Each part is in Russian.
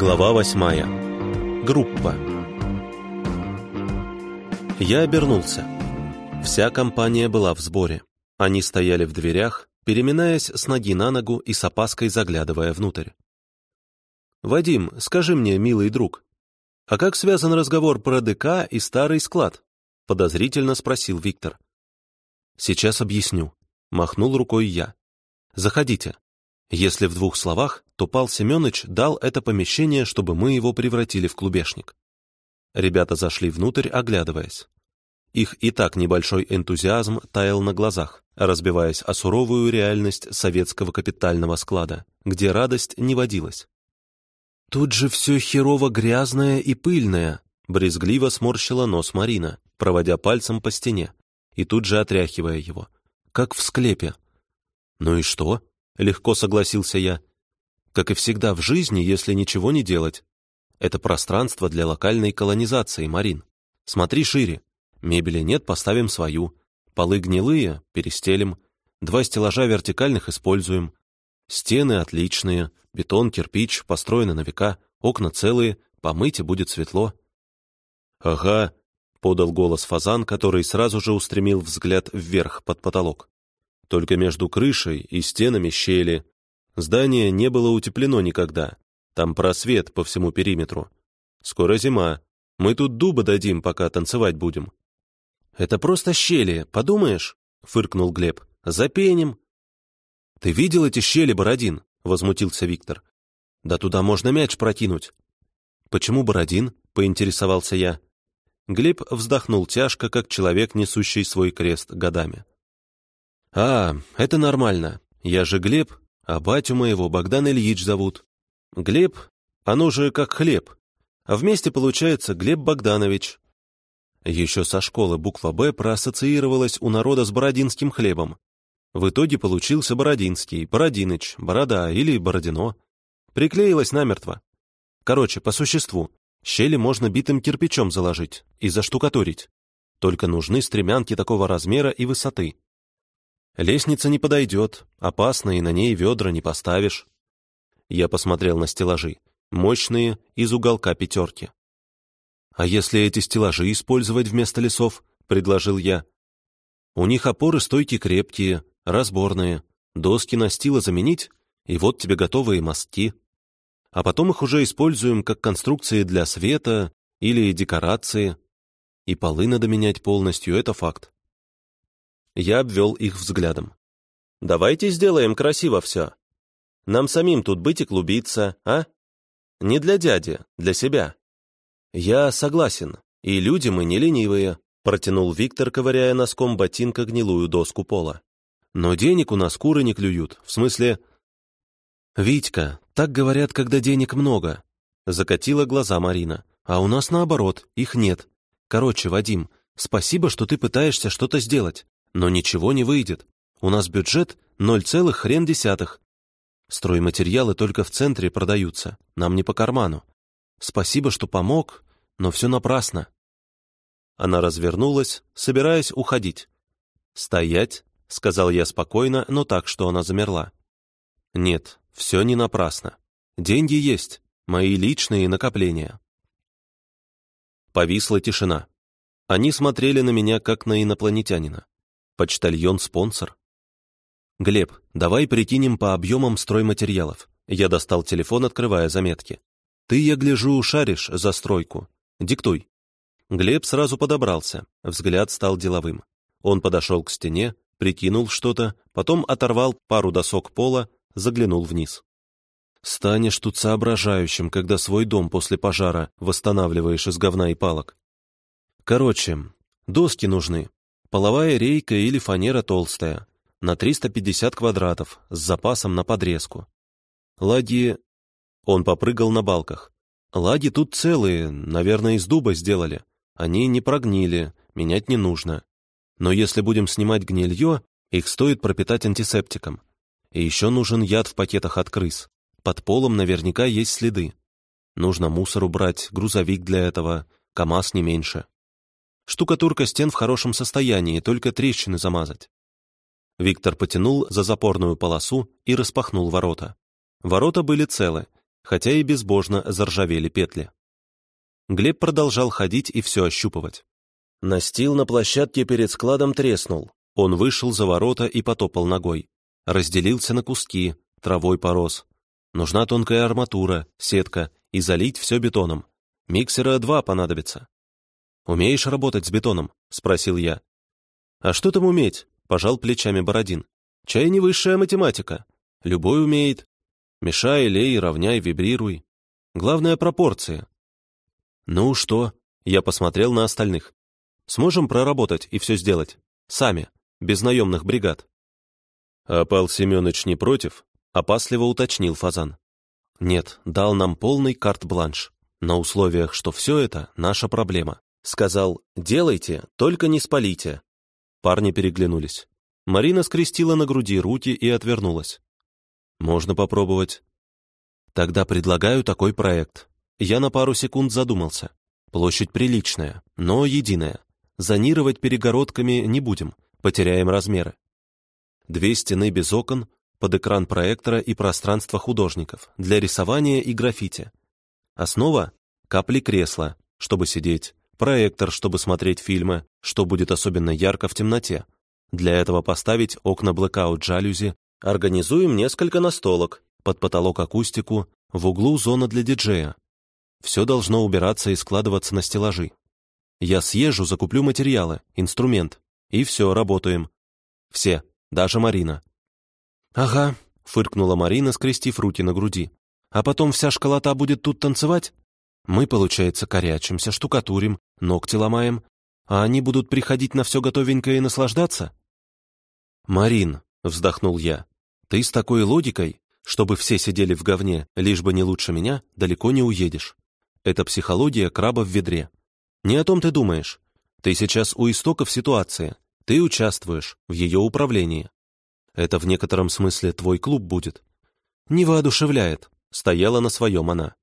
Глава восьмая. Группа. Я обернулся. Вся компания была в сборе. Они стояли в дверях, переминаясь с ноги на ногу и с опаской заглядывая внутрь. «Вадим, скажи мне, милый друг, а как связан разговор про ДК и старый склад?» подозрительно спросил Виктор. «Сейчас объясню», — махнул рукой я. «Заходите». Если в двух словах, то Пал Семенович дал это помещение, чтобы мы его превратили в клубешник. Ребята зашли внутрь, оглядываясь. Их и так небольшой энтузиазм таял на глазах, разбиваясь о суровую реальность советского капитального склада, где радость не водилась. «Тут же все херово грязное и пыльное», — брезгливо сморщила нос Марина, проводя пальцем по стене, и тут же отряхивая его, как в склепе. «Ну и что?» — легко согласился я. «Как и всегда в жизни, если ничего не делать. Это пространство для локальной колонизации, Марин. Смотри шире. Мебели нет, поставим свою. Полы гнилые, перестелим. Два стеллажа вертикальных используем. Стены отличные, бетон, кирпич, построены на века, окна целые, помыть и будет светло. «Ага», — подал голос Фазан, который сразу же устремил взгляд вверх под потолок. Только между крышей и стенами щели. Здание не было утеплено никогда. Там просвет по всему периметру. Скоро зима. Мы тут дуба дадим, пока танцевать будем. «Это просто щели, подумаешь?» — фыркнул Глеб. «Запеним». «Ты видел эти щели, Бородин?» — возмутился Виктор. «Да туда можно мяч прокинуть». «Почему Бородин?» — поинтересовался я. Глеб вздохнул тяжко, как человек, несущий свой крест годами. «А, это нормально. Я же Глеб, а батю моего Богдан Ильич зовут. Глеб, оно же как хлеб. А вместе получается Глеб Богданович. Еще со школы буква «Б» проассоциировалась у народа с бородинским хлебом. В итоге получился Бородинский, Бородиныч, Борода или Бородино. Приклеилась намертво. Короче, по существу, щели можно битым кирпичом заложить и заштукатурить. Только нужны стремянки такого размера и высоты. Лестница не подойдет, опасно, и на ней ведра не поставишь. Я посмотрел на стеллажи, мощные, из уголка пятерки. «А если эти стеллажи использовать вместо лесов?» — предложил я. «У них опоры стойки крепкие, разборные, доски настила заменить, и вот тебе готовые мостки. А потом их уже используем как конструкции для света или декорации. И полы надо менять полностью, это факт». Я обвел их взглядом. «Давайте сделаем красиво все. Нам самим тут быть и клубиться, а? Не для дяди, для себя». «Я согласен, и люди мы не ленивые», — протянул Виктор, ковыряя носком ботинка гнилую доску пола. «Но денег у нас куры не клюют, в смысле...» «Витька, так говорят, когда денег много», — закатила глаза Марина. «А у нас наоборот, их нет. Короче, Вадим, спасибо, что ты пытаешься что-то сделать, но ничего не выйдет. У нас бюджет ноль целых хрен десятых. Стройматериалы только в центре продаются, нам не по карману. Спасибо, что помог, но все напрасно». Она развернулась, собираясь уходить. «Стоять», — сказал я спокойно, но так, что она замерла. «Нет, все не напрасно. Деньги есть, мои личные накопления». Повисла тишина. Они смотрели на меня, как на инопланетянина. Почтальон-спонсор. «Глеб, давай прикинем по объемам стройматериалов». Я достал телефон, открывая заметки. «Ты, я гляжу, шаришь за стройку. Диктуй». Глеб сразу подобрался, взгляд стал деловым. Он подошел к стене, прикинул что-то, потом оторвал пару досок пола, заглянул вниз. «Станешь тут соображающим, когда свой дом после пожара восстанавливаешь из говна и палок. Короче, доски нужны. Половая рейка или фанера толстая, на 350 квадратов, с запасом на подрезку. Ладьи он попрыгал на балках. Лаги тут целые, наверное, из дуба сделали. Они не прогнили, менять не нужно. Но если будем снимать гнилье, их стоит пропитать антисептиком. И еще нужен яд в пакетах от крыс. Под полом наверняка есть следы. Нужно мусор убрать, грузовик для этого, КАМАЗ не меньше. Штукатурка стен в хорошем состоянии, только трещины замазать. Виктор потянул за запорную полосу и распахнул ворота. Ворота были целы, хотя и безбожно заржавели петли. Глеб продолжал ходить и все ощупывать. Настил на площадке перед складом треснул. Он вышел за ворота и потопал ногой. Разделился на куски, травой порос. Нужна тонкая арматура, сетка и залить все бетоном. Миксера два понадобится. «Умеешь работать с бетоном?» — спросил я. «А что там уметь?» — пожал плечами Бородин. «Чай не высшая математика. Любой умеет. Мешай, лей, равняй, вибрируй. Главное — пропорции». «Ну что?» — я посмотрел на остальных. «Сможем проработать и все сделать? Сами, без наемных бригад?» «А Пал Семенович не против?» — опасливо уточнил Фазан. «Нет, дал нам полный карт-бланш, на условиях, что все это наша проблема. Сказал, делайте, только не спалите». Парни переглянулись. Марина скрестила на груди руки и отвернулась. «Можно попробовать». «Тогда предлагаю такой проект». Я на пару секунд задумался. Площадь приличная, но единая. Зонировать перегородками не будем, потеряем размеры. Две стены без окон, под экран проектора и пространство художников для рисования и граффити. Основа — капли кресла, чтобы сидеть, проектор, чтобы смотреть фильмы, что будет особенно ярко в темноте. Для этого поставить окна блэкаут жалюзи, организуем несколько настолок, под потолок акустику, в углу зона для диджея. Все должно убираться и складываться на стеллажи. Я съезжу, закуплю материалы, инструмент, и все, работаем. Все, даже Марина. «Ага», — фыркнула Марина, скрестив руки на груди. «А потом вся школота будет тут танцевать? Мы, получается, корячимся, штукатурим, ногти ломаем, а они будут приходить на все готовенькое и наслаждаться?» «Марин», — вздохнул я, — «ты с такой логикой, чтобы все сидели в говне, лишь бы не лучше меня, далеко не уедешь. Это психология краба в ведре. Не о том ты думаешь. Ты сейчас у истоков ситуации, ты участвуешь в ее управлении. Это в некотором смысле твой клуб будет. Не воодушевляет, стояла на своем она.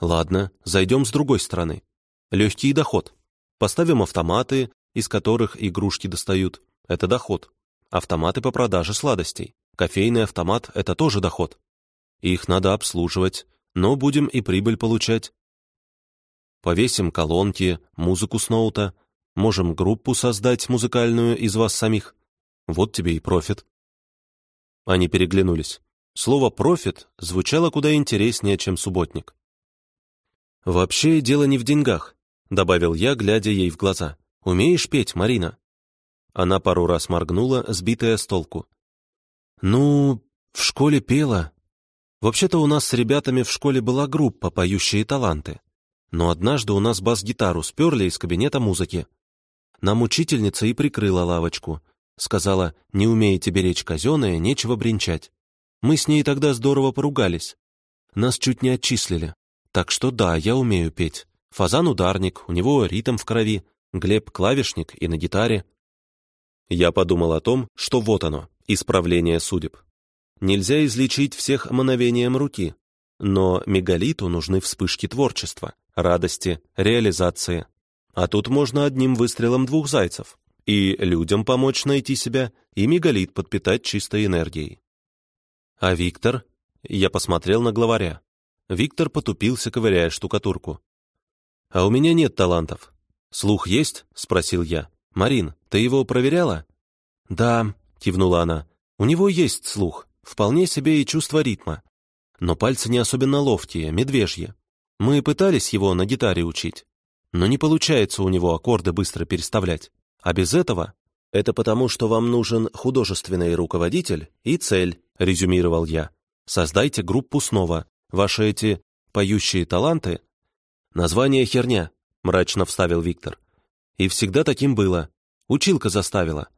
Ладно, зайдем с другой стороны. Легкий доход. Поставим автоматы, из которых игрушки достают. Это доход. Автоматы по продаже сладостей. Кофейный автомат — это тоже доход. Их надо обслуживать, но будем и прибыль получать. Повесим колонки, музыку с ноута, Можем группу создать музыкальную из вас самих. Вот тебе и профит». Они переглянулись. Слово «профит» звучало куда интереснее, чем «субботник». «Вообще дело не в деньгах», — добавил я, глядя ей в глаза. «Умеешь петь, Марина?» Она пару раз моргнула, сбитая с толку. «Ну, в школе пела. Вообще-то у нас с ребятами в школе была группа «Поющие таланты». Но однажды у нас бас-гитару сперли из кабинета музыки. Нам учительница и прикрыла лавочку. Сказала, не умеете беречь казенное, нечего бренчать. Мы с ней тогда здорово поругались. Нас чуть не отчислили. Так что да, я умею петь. Фазан ударник, у него ритм в крови, Глеб клавишник и на гитаре. Я подумал о том, что вот оно, исправление судеб. Нельзя излечить всех мановением руки, но мегалиту нужны вспышки творчества, радости, реализации. А тут можно одним выстрелом двух зайцев. И людям помочь найти себя, и мегалит подпитать чистой энергией. А Виктор? Я посмотрел на главаря. Виктор потупился, ковыряя штукатурку. «А у меня нет талантов. Слух есть?» — спросил я. «Марин, ты его проверяла?» «Да», — кивнула она. «У него есть слух, вполне себе и чувство ритма. Но пальцы не особенно ловкие, медвежьи. Мы пытались его на гитаре учить но не получается у него аккорды быстро переставлять. А без этого «Это потому, что вам нужен художественный руководитель и цель», — резюмировал я. «Создайте группу снова. Ваши эти поющие таланты...» «Название херня», — мрачно вставил Виктор. «И всегда таким было. Училка заставила.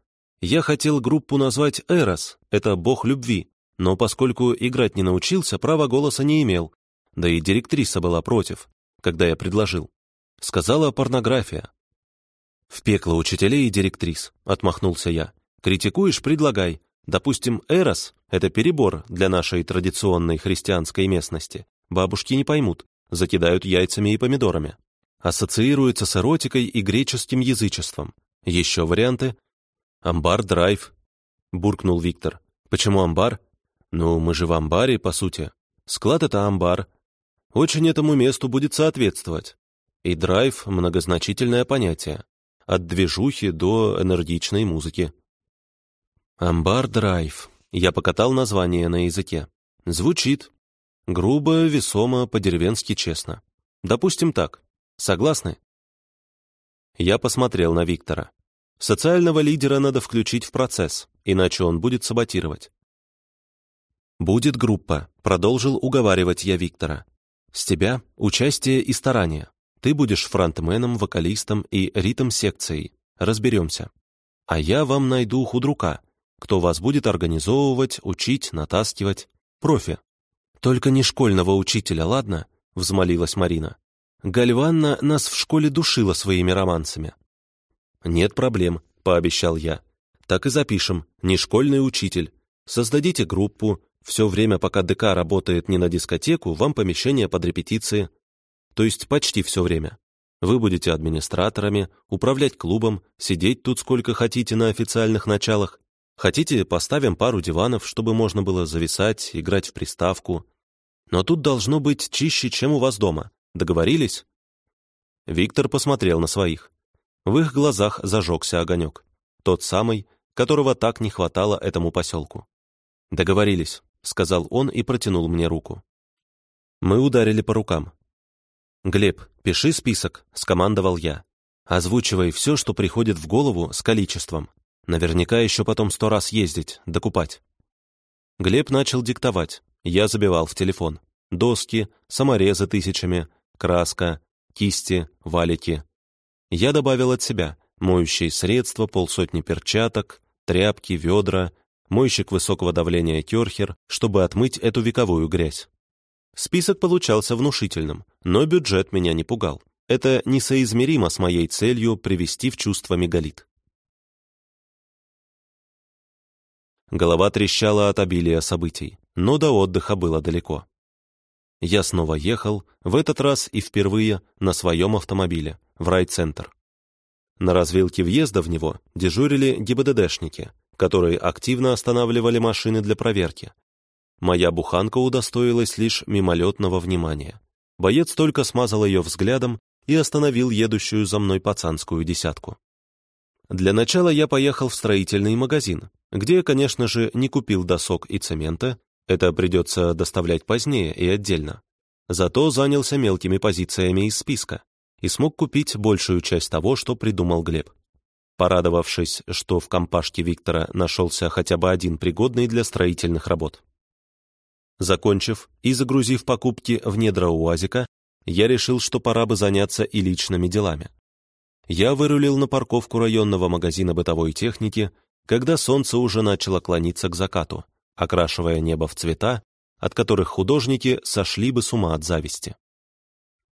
Я хотел группу назвать «Эрос», это бог любви, но поскольку играть не научился, права голоса не имел. Да и директриса была против, когда я предложил. Сказала порнография. В пекло учителей и директрис, отмахнулся я. Критикуешь, предлагай. Допустим, Эрос — это перебор для нашей традиционной христианской местности. Бабушки не поймут, закидают яйцами и помидорами. Ассоциируется с эротикой и греческим язычеством. Еще варианты? Амбар-драйв, буркнул Виктор. Почему амбар? Ну, мы же в амбаре, по сути. Склад — это амбар, очень этому месту будет соответствовать. И драйв — многозначительное понятие. От движухи до энергичной музыки. Амбар-драйв. Я покатал название на языке. Звучит. Грубо, весомо, по-деревенски честно. Допустим так. Согласны? Я посмотрел на Виктора. Социального лидера надо включить в процесс, иначе он будет саботировать. «Будет группа», — продолжил уговаривать я Виктора. «С тебя участие и старание. Ты будешь фронтменом, вокалистом и ритм-секцией. Разберемся. А я вам найду худрука, кто вас будет организовывать, учить, натаскивать. Профи. Только не школьного учителя, ладно?» — взмолилась Марина. «Гальванна нас в школе душила своими романсами». «Нет проблем», — пообещал я. «Так и запишем. Не школьный учитель. Создадите группу. Все время, пока ДК работает не на дискотеку, вам помещение под репетиции то есть почти все время. Вы будете администраторами, управлять клубом, сидеть тут сколько хотите на официальных началах. Хотите, поставим пару диванов, чтобы можно было зависать, играть в приставку. Но тут должно быть чище, чем у вас дома. Договорились?» Виктор посмотрел на своих. В их глазах зажегся огонек. Тот самый, которого так не хватало этому поселку. «Договорились», — сказал он и протянул мне руку. Мы ударили по рукам. «Глеб, пиши список», — скомандовал я. «Озвучивай все, что приходит в голову с количеством. Наверняка еще потом сто раз ездить, докупать». Глеб начал диктовать. Я забивал в телефон. Доски, саморезы тысячами, краска, кисти, валики. Я добавил от себя моющие средства, полсотни перчаток, тряпки, ведра, мойщик высокого давления керхер, чтобы отмыть эту вековую грязь. Список получался внушительным, но бюджет меня не пугал. Это несоизмеримо с моей целью привести в чувство мегалит. Голова трещала от обилия событий, но до отдыха было далеко. Я снова ехал, в этот раз и впервые, на своем автомобиле, в райцентр. На развилке въезда в него дежурили ГИБДДшники, которые активно останавливали машины для проверки, Моя буханка удостоилась лишь мимолетного внимания. Боец только смазал ее взглядом и остановил едущую за мной пацанскую десятку. Для начала я поехал в строительный магазин, где, конечно же, не купил досок и цемента, это придется доставлять позднее и отдельно. Зато занялся мелкими позициями из списка и смог купить большую часть того, что придумал Глеб. Порадовавшись, что в компашке Виктора нашелся хотя бы один пригодный для строительных работ. Закончив и загрузив покупки в недра УАЗика, я решил, что пора бы заняться и личными делами. Я вырулил на парковку районного магазина бытовой техники, когда солнце уже начало клониться к закату, окрашивая небо в цвета, от которых художники сошли бы с ума от зависти.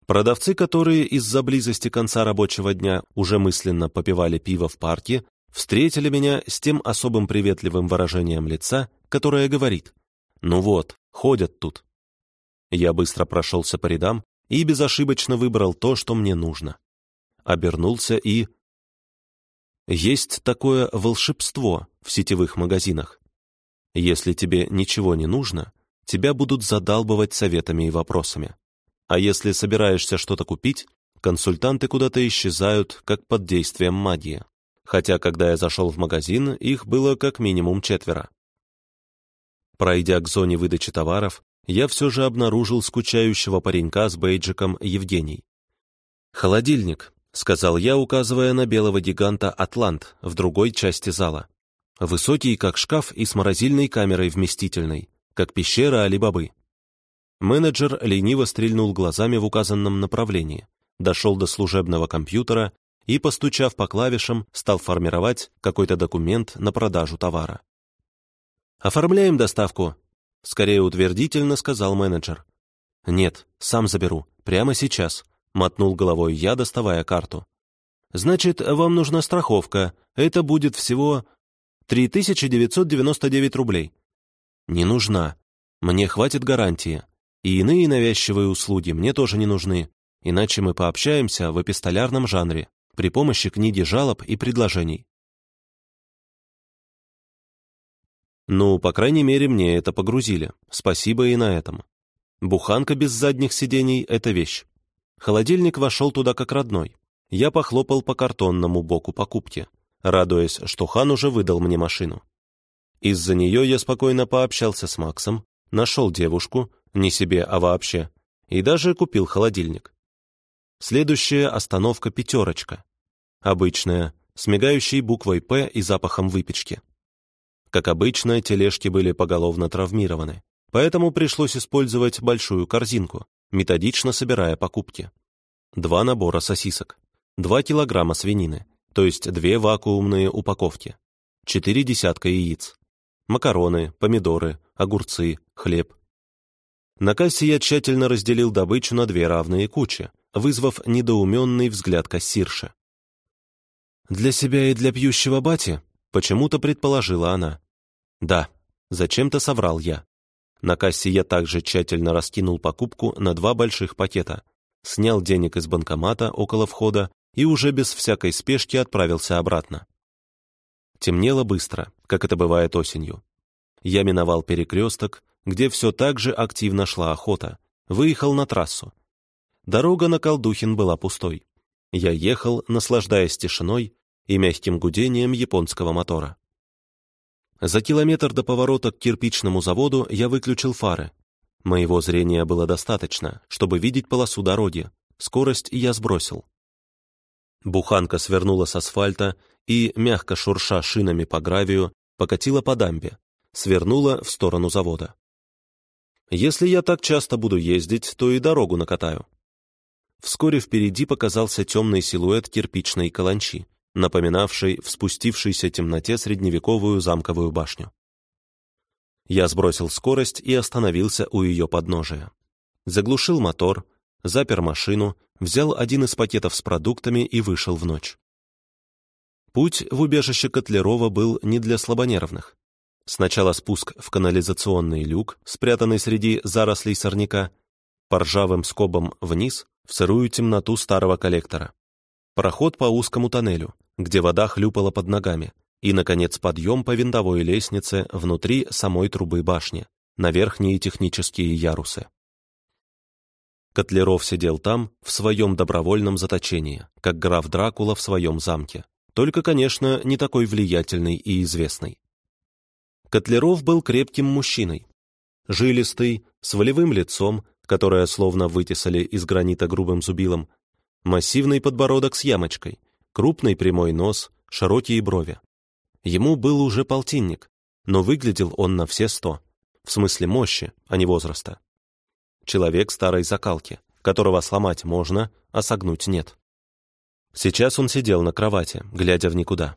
Продавцы, которые из-за близости конца рабочего дня уже мысленно попивали пиво в парке, встретили меня с тем особым приветливым выражением лица, которое говорит «Ну вот, Ходят тут. Я быстро прошелся по рядам и безошибочно выбрал то, что мне нужно. Обернулся и... Есть такое волшебство в сетевых магазинах. Если тебе ничего не нужно, тебя будут задалбывать советами и вопросами. А если собираешься что-то купить, консультанты куда-то исчезают, как под действием магии. Хотя, когда я зашел в магазин, их было как минимум четверо. Пройдя к зоне выдачи товаров, я все же обнаружил скучающего паренька с бейджиком Евгений. «Холодильник», — сказал я, указывая на белого гиганта «Атлант» в другой части зала. Высокий, как шкаф, и с морозильной камерой вместительной, как пещера Али-Бабы. Менеджер лениво стрельнул глазами в указанном направлении, дошел до служебного компьютера и, постучав по клавишам, стал формировать какой-то документ на продажу товара. «Оформляем доставку», — скорее утвердительно сказал менеджер. «Нет, сам заберу, прямо сейчас», — мотнул головой я, доставая карту. «Значит, вам нужна страховка. Это будет всего 3999 рублей». «Не нужна. Мне хватит гарантии. И иные навязчивые услуги мне тоже не нужны, иначе мы пообщаемся в эпистолярном жанре при помощи книги жалоб и предложений. Ну, по крайней мере, мне это погрузили. Спасибо и на этом. Буханка без задних сидений — это вещь. Холодильник вошел туда как родной. Я похлопал по картонному боку покупки, радуясь, что хан уже выдал мне машину. Из-за нее я спокойно пообщался с Максом, нашел девушку, не себе, а вообще, и даже купил холодильник. Следующая остановка «Пятерочка». Обычная, с мигающей буквой «П» и запахом выпечки. Как обычно, тележки были поголовно травмированы, поэтому пришлось использовать большую корзинку, методично собирая покупки. Два набора сосисок, два килограмма свинины, то есть две вакуумные упаковки, четыре десятка яиц, макароны, помидоры, огурцы, хлеб. На кассе я тщательно разделил добычу на две равные кучи, вызвав недоуменный взгляд кассирши. «Для себя и для пьющего бати?» — почему-то предположила она. «Да», — зачем-то соврал я. На кассе я также тщательно раскинул покупку на два больших пакета, снял денег из банкомата около входа и уже без всякой спешки отправился обратно. Темнело быстро, как это бывает осенью. Я миновал перекресток, где все так же активно шла охота, выехал на трассу. Дорога на Колдухин была пустой. Я ехал, наслаждаясь тишиной и мягким гудением японского мотора. За километр до поворота к кирпичному заводу я выключил фары. Моего зрения было достаточно, чтобы видеть полосу дороги. Скорость я сбросил. Буханка свернула с асфальта и, мягко шурша шинами по гравию, покатила по дамбе, свернула в сторону завода. Если я так часто буду ездить, то и дорогу накатаю. Вскоре впереди показался темный силуэт кирпичной каланчи, напоминавший в спустившейся темноте средневековую замковую башню. Я сбросил скорость и остановился у ее подножия. Заглушил мотор, запер машину, взял один из пакетов с продуктами и вышел в ночь. Путь в убежище Котлерова был не для слабонервных. Сначала спуск в канализационный люк, спрятанный среди зарослей сорняка, по ржавым скобам вниз, в сырую темноту старого коллектора. Проход по узкому тоннелю, где вода хлюпала под ногами, и, наконец, подъем по винтовой лестнице внутри самой трубы башни, на верхние технические ярусы. Котлеров сидел там, в своем добровольном заточении, как граф Дракула в своем замке. Только, конечно, не такой влиятельный и известный. Котлеров был крепким мужчиной. Жилистый, с волевым лицом, которое словно вытесали из гранита грубым зубилом, массивный подбородок с ямочкой, крупный прямой нос, широкие брови. Ему был уже полтинник, но выглядел он на все сто, в смысле мощи, а не возраста. Человек старой закалки, которого сломать можно, а согнуть нет. Сейчас он сидел на кровати, глядя в никуда.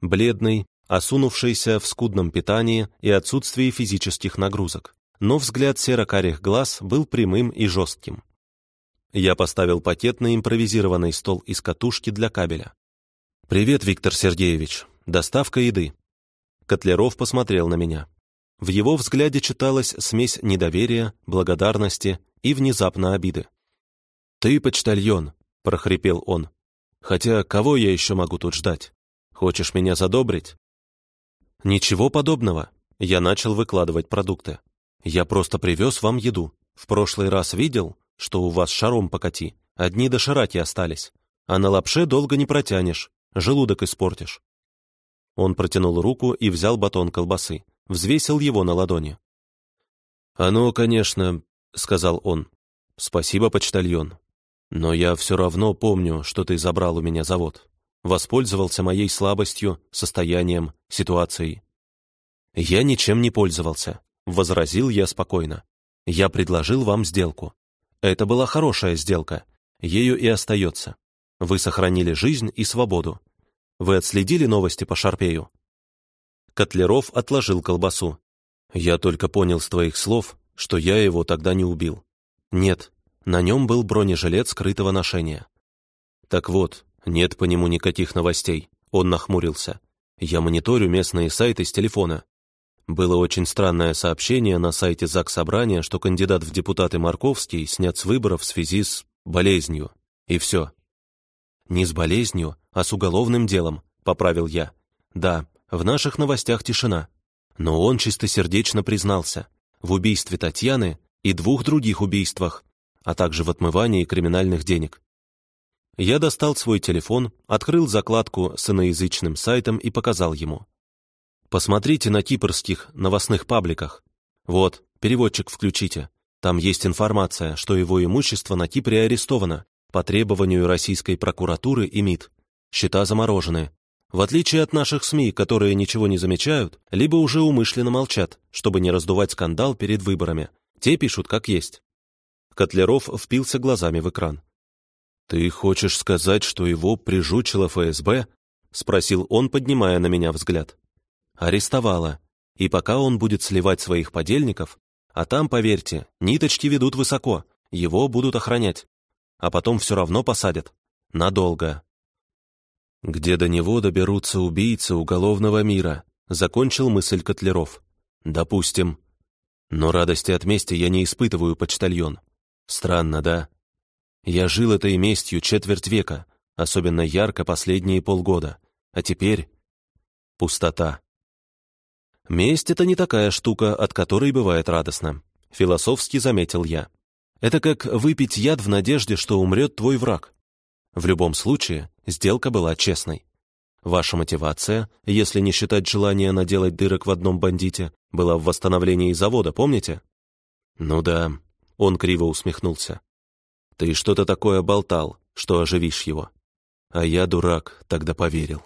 Бледный, осунувшийся в скудном питании и отсутствии физических нагрузок, но взгляд серо-карих глаз был прямым и жестким. Я поставил пакет на импровизированный стол из катушки для кабеля. «Привет, Виктор Сергеевич. Доставка еды». Котляров посмотрел на меня. В его взгляде читалась смесь недоверия, благодарности и внезапно обиды. «Ты почтальон», — прохрипел он. «Хотя кого я еще могу тут ждать? Хочешь меня задобрить?» «Ничего подобного. Я начал выкладывать продукты. Я просто привез вам еду. В прошлый раз видел, что у вас шаром покати. Одни дошираки остались. А на лапше долго не протянешь. Желудок испортишь». Он протянул руку и взял батон колбасы. Взвесил его на ладони. «Оно, конечно», — сказал он. «Спасибо, почтальон. Но я все равно помню, что ты забрал у меня завод воспользовался моей слабостью, состоянием, ситуацией. «Я ничем не пользовался», — возразил я спокойно. «Я предложил вам сделку. Это была хорошая сделка, ею и остается. Вы сохранили жизнь и свободу. Вы отследили новости по Шарпею?» Котлеров отложил колбасу. «Я только понял с твоих слов, что я его тогда не убил. Нет, на нем был бронежилет скрытого ношения. Так вот, «Нет по нему никаких новостей», — он нахмурился. «Я мониторю местные сайты с телефона. Было очень странное сообщение на сайте ЗАГС Собрания, что кандидат в депутаты Марковский снят с выборов в связи с болезнью. И все». «Не с болезнью, а с уголовным делом», — поправил я. «Да, в наших новостях тишина. Но он чистосердечно признался. В убийстве Татьяны и двух других убийствах, а также в отмывании криминальных денег. Я достал свой телефон, открыл закладку с иноязычным сайтом и показал ему. Посмотрите на кипрских новостных пабликах. Вот, переводчик включите. Там есть информация, что его имущество на Кипре арестовано по требованию российской прокуратуры и МИД. Счета заморожены. В отличие от наших СМИ, которые ничего не замечают, либо уже умышленно молчат, чтобы не раздувать скандал перед выборами. Те пишут как есть. Котлеров впился глазами в экран. «Ты хочешь сказать, что его прижучило ФСБ?» — спросил он, поднимая на меня взгляд. «Арестовала. И пока он будет сливать своих подельников, а там, поверьте, ниточки ведут высоко, его будут охранять. А потом все равно посадят. Надолго. Где до него доберутся убийцы уголовного мира, закончил мысль Котлеров. Допустим. Но радости от мести я не испытываю, почтальон. Странно, да? Я жил этой местью четверть века, особенно ярко последние полгода. А теперь... Пустота. Месть — это не такая штука, от которой бывает радостно. Философски заметил я. Это как выпить яд в надежде, что умрет твой враг. В любом случае, сделка была честной. Ваша мотивация, если не считать желания наделать дырок в одном бандите, была в восстановлении завода, помните? Ну да, он криво усмехнулся. Ты что-то такое болтал, что оживишь его. А я, дурак, тогда поверил.